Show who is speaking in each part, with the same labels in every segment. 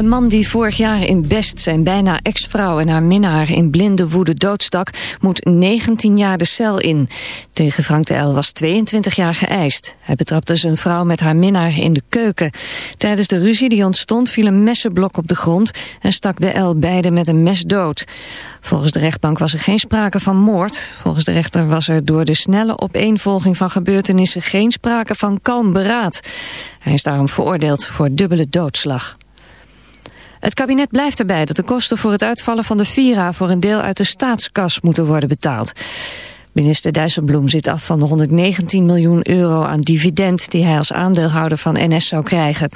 Speaker 1: Een man die vorig jaar in Best zijn bijna ex-vrouw en haar minnaar in blinde woede doodstak, moet 19 jaar de cel in. Tegen Frank de L was 22 jaar geëist. Hij betrapte zijn vrouw met haar minnaar in de keuken. Tijdens de ruzie die ontstond viel een messenblok op de grond en stak de L beide met een mes dood. Volgens de rechtbank was er geen sprake van moord. Volgens de rechter was er door de snelle opeenvolging van gebeurtenissen geen sprake van kalm beraad. Hij is daarom veroordeeld voor dubbele doodslag. Het kabinet blijft erbij dat de kosten voor het uitvallen van de Vira... voor een deel uit de staatskas moeten worden betaald. Minister Dijsselbloem zit af van de 119 miljoen euro aan dividend... die hij als aandeelhouder van NS zou krijgen.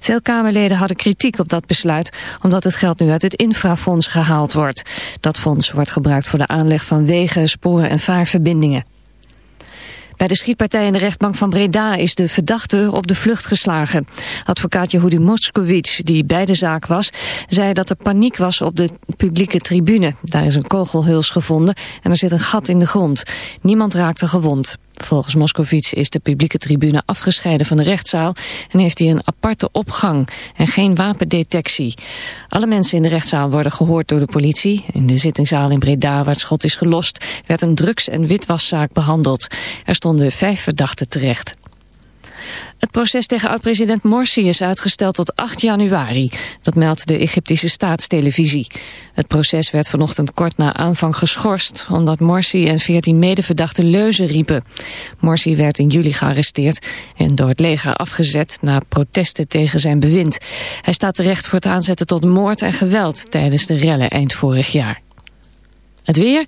Speaker 1: Veel Kamerleden hadden kritiek op dat besluit... omdat het geld nu uit het infrafonds gehaald wordt. Dat fonds wordt gebruikt voor de aanleg van wegen, sporen en vaarverbindingen. Bij de schietpartij in de rechtbank van Breda is de verdachte op de vlucht geslagen. Advocaat Yehudi Moskowitz, die bij de zaak was, zei dat er paniek was op de publieke tribune. Daar is een kogelhuls gevonden en er zit een gat in de grond. Niemand raakte gewond. Volgens Moskovits is de publieke tribune afgescheiden van de rechtszaal en heeft hij een aparte opgang en geen wapendetectie. Alle mensen in de rechtszaal worden gehoord door de politie. In de zittingzaal in Breda, waar het schot is gelost, werd een drugs- en witwaszaak behandeld. Er stonden vijf verdachten terecht. Het proces tegen oud-president Morsi is uitgesteld tot 8 januari. Dat meldt de Egyptische staatstelevisie. Het proces werd vanochtend kort na aanvang geschorst... omdat Morsi en 14 medeverdachten leuzen riepen. Morsi werd in juli gearresteerd en door het leger afgezet... na protesten tegen zijn bewind. Hij staat terecht voor het aanzetten tot moord en geweld... tijdens de rellen eind vorig jaar. Het weer,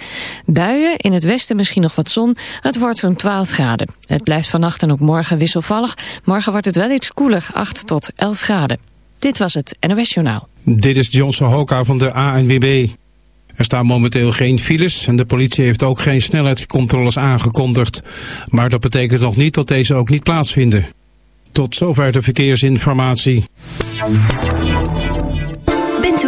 Speaker 1: buien, in het westen misschien nog wat zon. Het wordt zo'n 12 graden. Het blijft vannacht en ook morgen wisselvallig. Morgen wordt het wel iets koeler, 8 tot 11 graden. Dit was het NOS Journaal.
Speaker 2: Dit is Johnson Hoka van de ANWB. Er staan momenteel geen files en de politie heeft ook geen snelheidscontroles aangekondigd. Maar dat betekent nog niet dat deze ook niet plaatsvinden. Tot zover de verkeersinformatie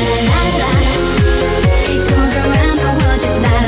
Speaker 3: It goes around the
Speaker 4: world just
Speaker 5: like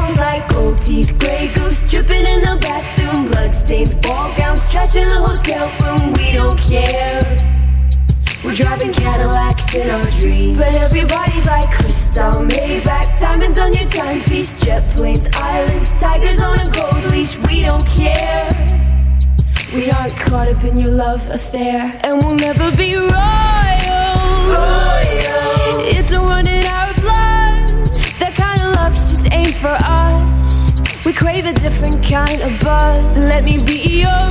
Speaker 5: like gold teeth, grey goose dripping in the bathroom, bloodstains, ball gowns, trash in the hotel room. We don't care. We're driving Cadillacs in our dreams. But everybody's like crystal, Maybach, diamonds on your timepiece, jet planes, islands, tigers on a gold leash. We don't care. We aren't caught up in your love affair, and we'll never be royal. It's Let me be your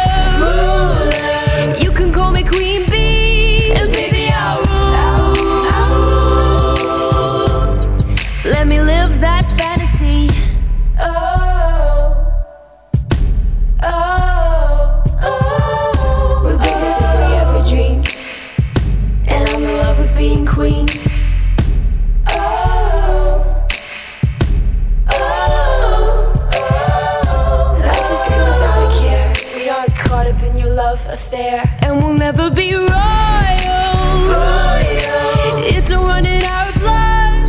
Speaker 5: move. Love affair, and we'll never be royal. It's a run in our blood.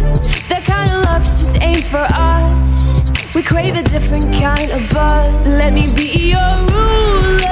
Speaker 5: That kind of luck's just ain't for us. We crave a different kind of buzz. Let me be your ruler.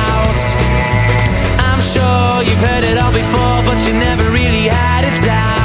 Speaker 6: You've heard it all before, but you never really had a doubt.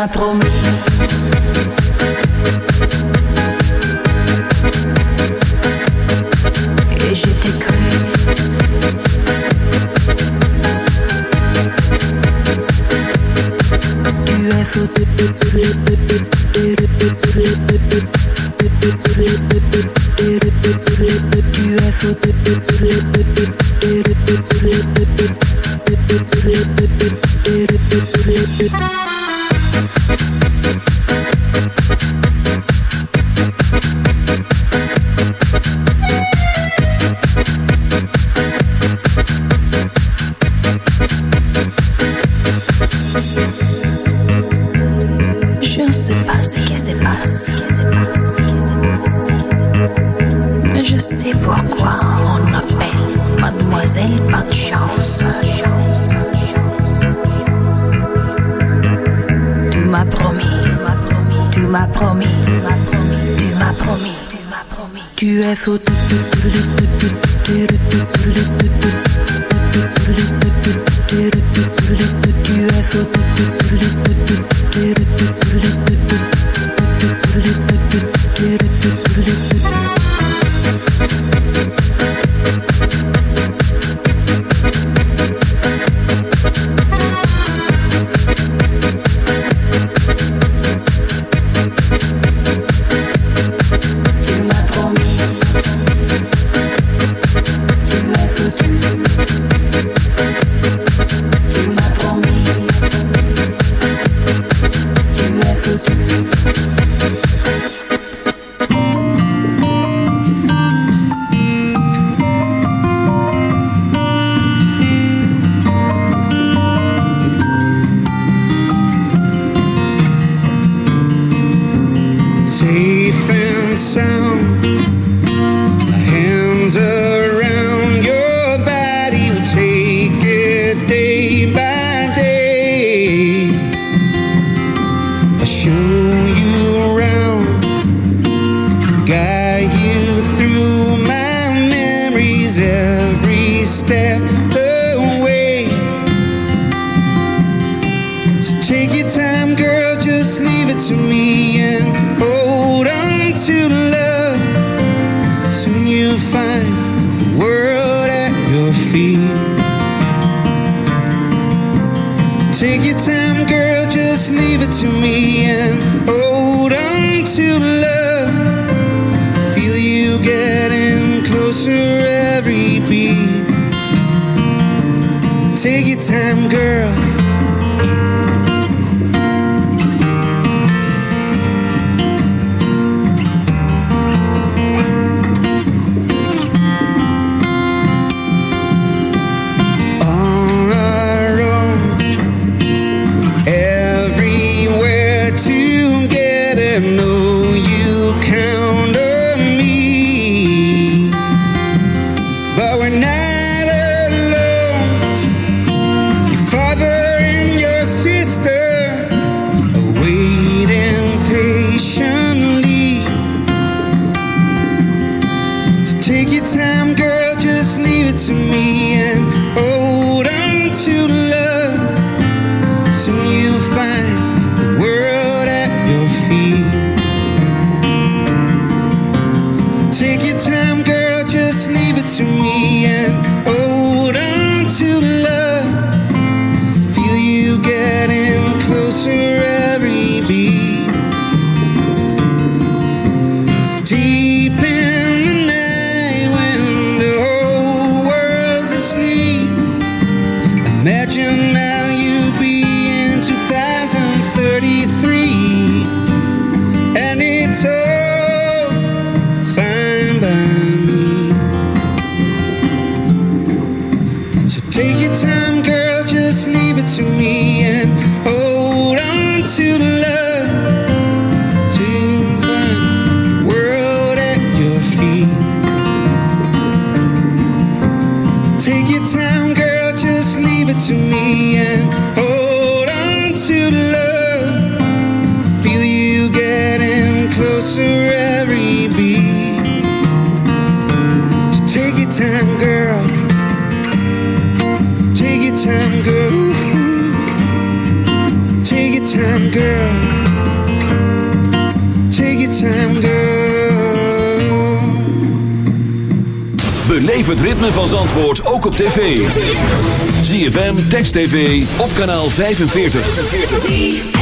Speaker 7: M'as
Speaker 8: UFO. Take your time, girl.
Speaker 4: Beleef het ritme van Zandvoort ook op tv. ZFM Text TV op kanaal 45.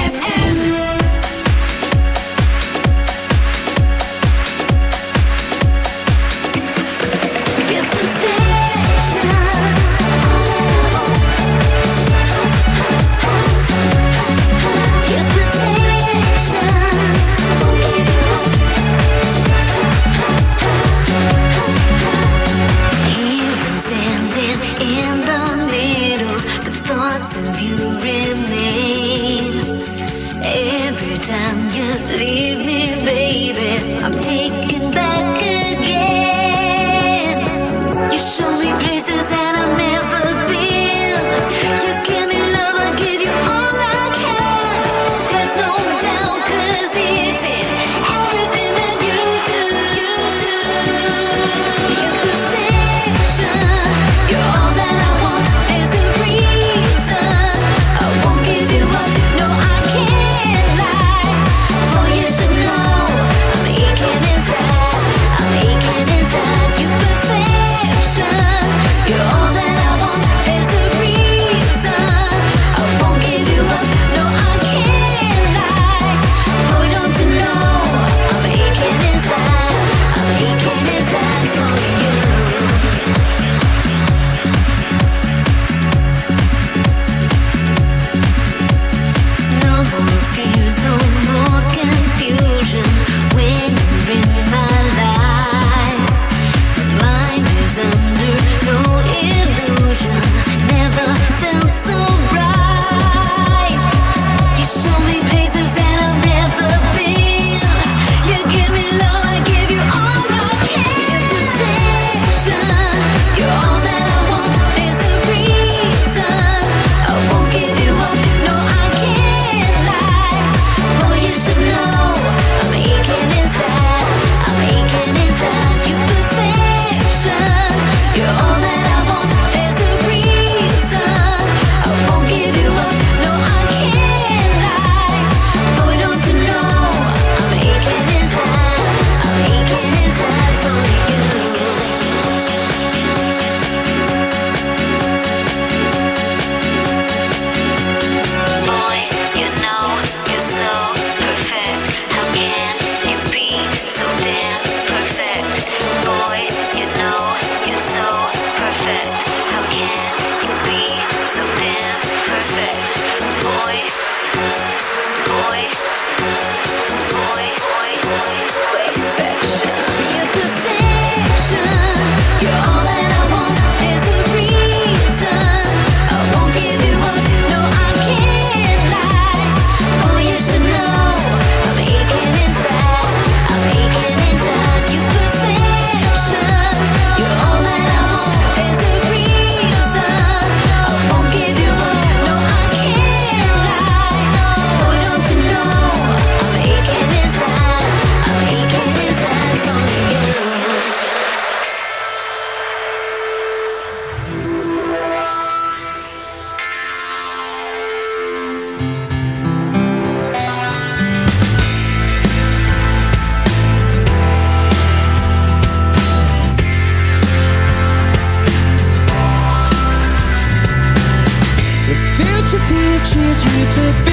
Speaker 9: To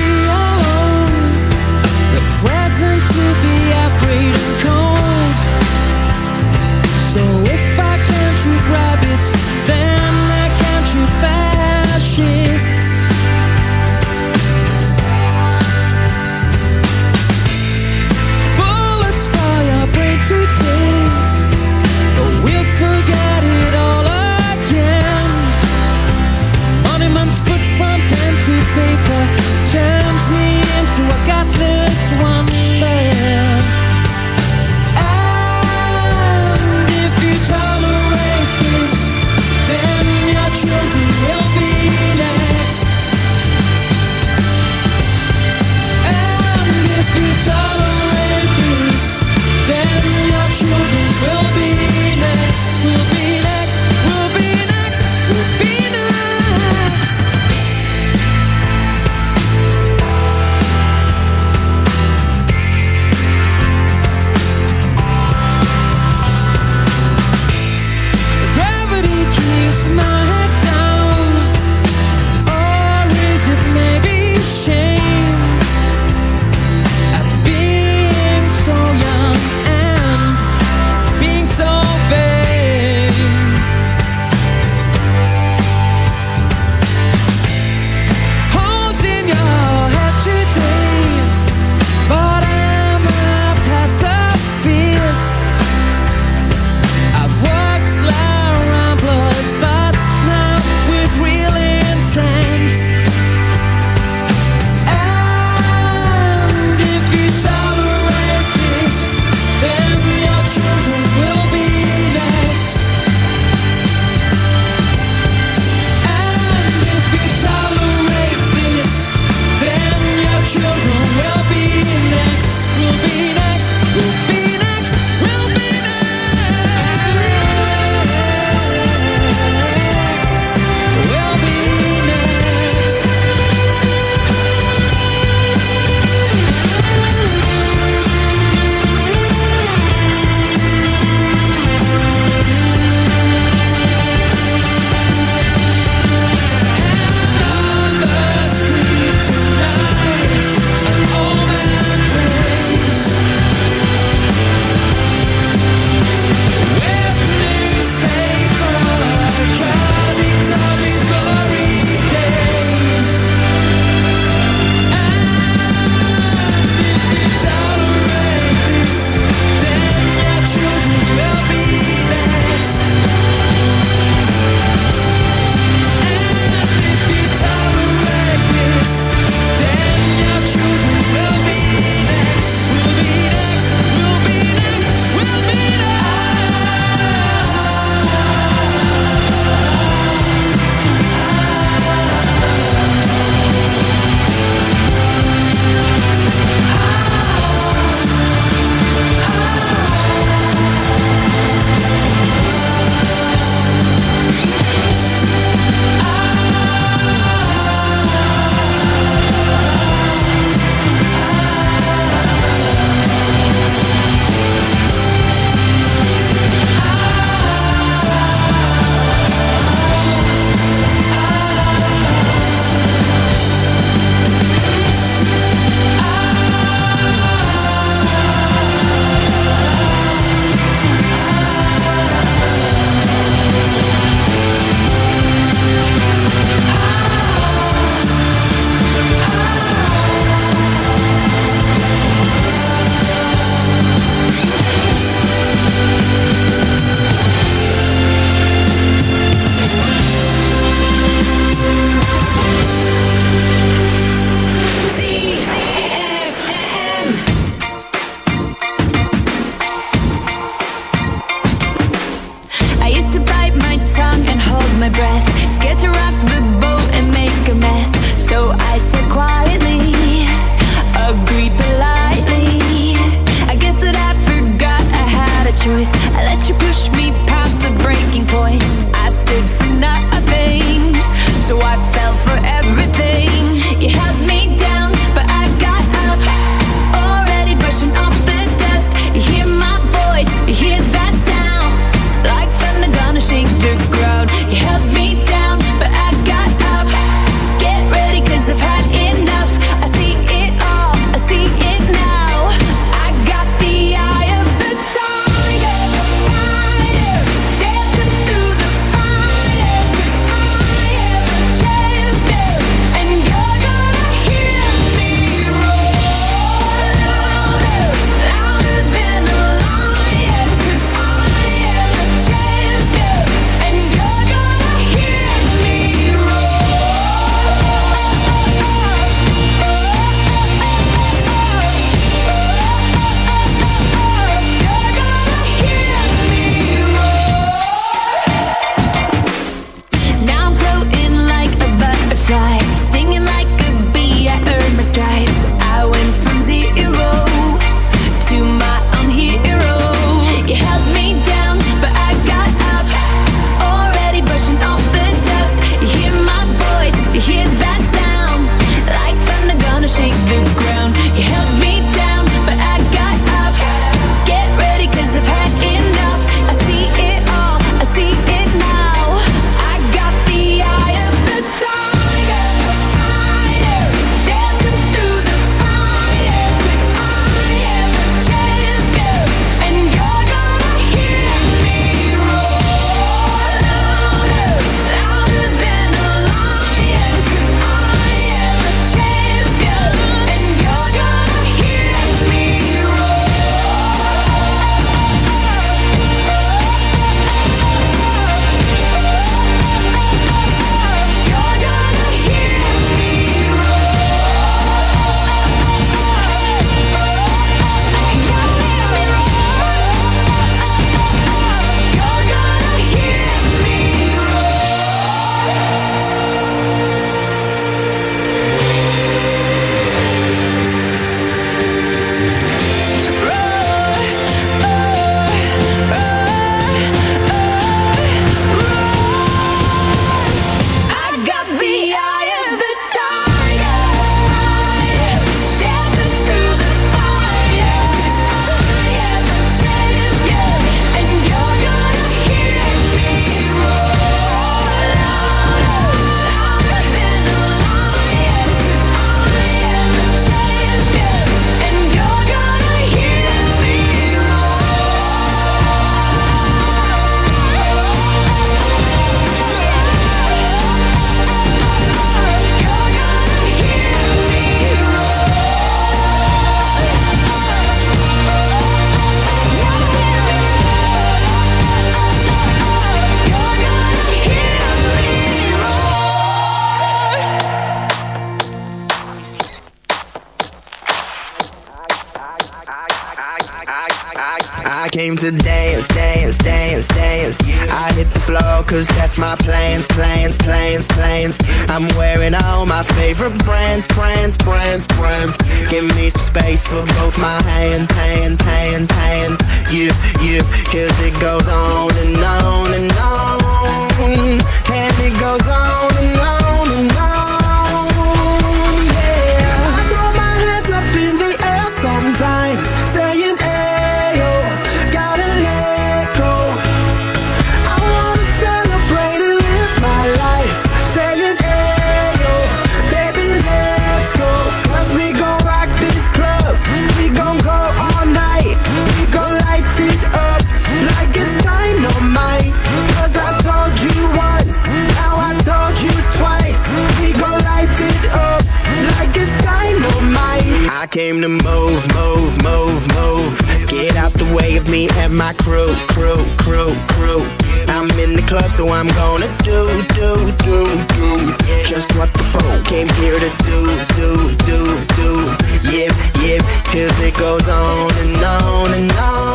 Speaker 9: So I'm
Speaker 10: gonna
Speaker 11: do, do, do, do. Just what the phone came here to do, do, do, do. Yep, yep, cause it goes on and on and on.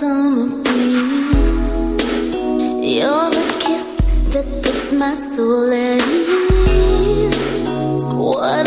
Speaker 12: summer breeze. You're the kiss that puts my soul at ease. What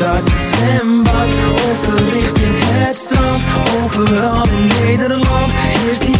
Speaker 9: stad, zwembad, overrichting het strand Overal in Nederland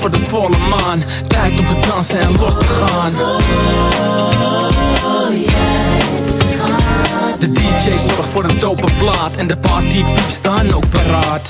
Speaker 13: Voor de volle maan. Tijd om te dansen en los te gaan. De DJ zorgt voor een dope plaat. En de partypieps staan ook paraat.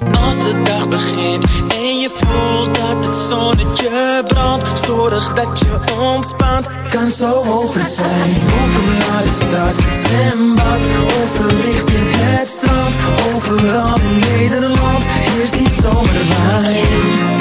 Speaker 9: Als de dag begint en je voelt dat het zonnetje brandt Zorg dat je ontspant, kan zo over zijn. Welkom naar de stad, zwembad, overrichting het strand. Overal in Nederland is die zomerwijn